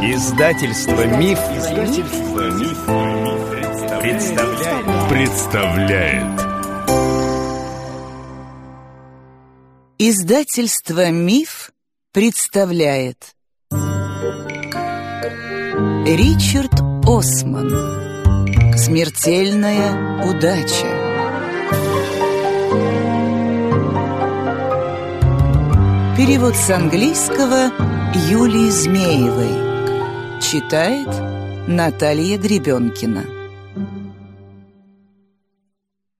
Издательство Миф, Издательство Миф, представляет. представляет. Издательство Миф представляет. Ричард Осман. Смертельная удача. Перевод с английского Юлии Змеевой. Читает Наталья Гребенкина.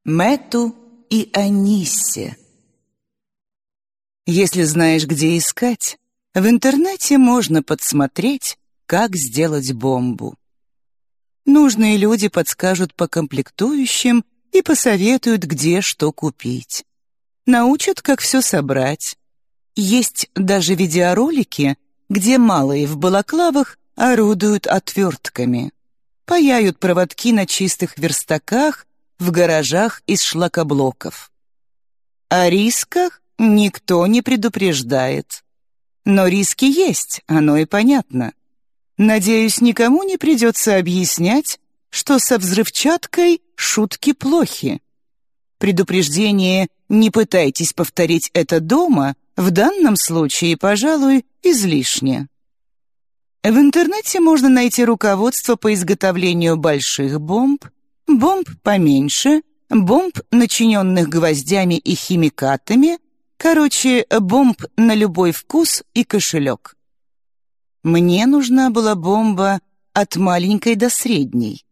Мэту и Аниссе. Если знаешь, где искать, в интернете можно подсмотреть, как сделать бомбу. Нужные люди подскажут по комплектующим и посоветуют, где что купить. Научат, как все собрать есть даже видеоролики, где малые в балаклавах орудуют отвертками. Паяют проводки на чистых верстаках в гаражах из шлакоблоков. О рисках никто не предупреждает. Но риски есть, оно и понятно. Надеюсь, никому не придется объяснять, что со взрывчаткой шутки плохи. Предупреждение «не пытайтесь повторить это дома» В данном случае, пожалуй, излишне. В интернете можно найти руководство по изготовлению больших бомб, бомб поменьше, бомб, начиненных гвоздями и химикатами, короче, бомб на любой вкус и кошелек. Мне нужна была бомба от маленькой до средней.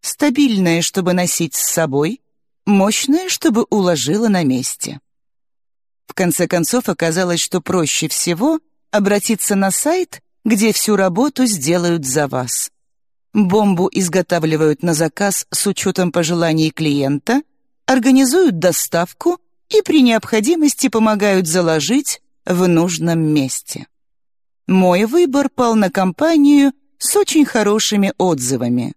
Стабильная, чтобы носить с собой, мощная, чтобы уложила на месте. В конце концов оказалось, что проще всего обратиться на сайт, где всю работу сделают за вас. Бомбу изготавливают на заказ с учетом пожеланий клиента, организуют доставку и при необходимости помогают заложить в нужном месте. Мой выбор пал на компанию с очень хорошими отзывами.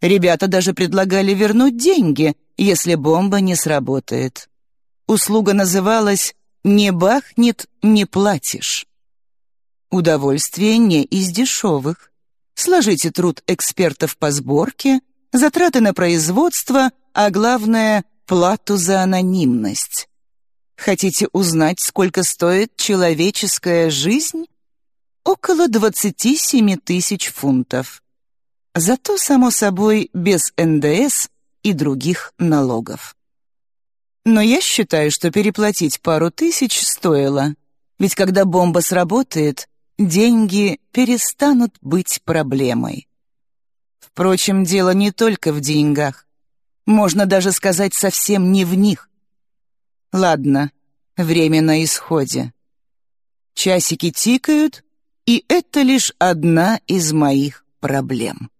Ребята даже предлагали вернуть деньги, если бомба не сработает. Услуга называлась не бахнет, не платишь. Удовольствие не из дешевых. Сложите труд экспертов по сборке, затраты на производство, а главное — плату за анонимность. Хотите узнать, сколько стоит человеческая жизнь? Около 27 тысяч фунтов. Зато, само собой, без НДС и других налогов. Но я считаю, что переплатить пару тысяч стоило. Ведь когда бомба сработает, деньги перестанут быть проблемой. Впрочем, дело не только в деньгах. Можно даже сказать совсем не в них. Ладно, время на исходе. Часики тикают, и это лишь одна из моих проблем.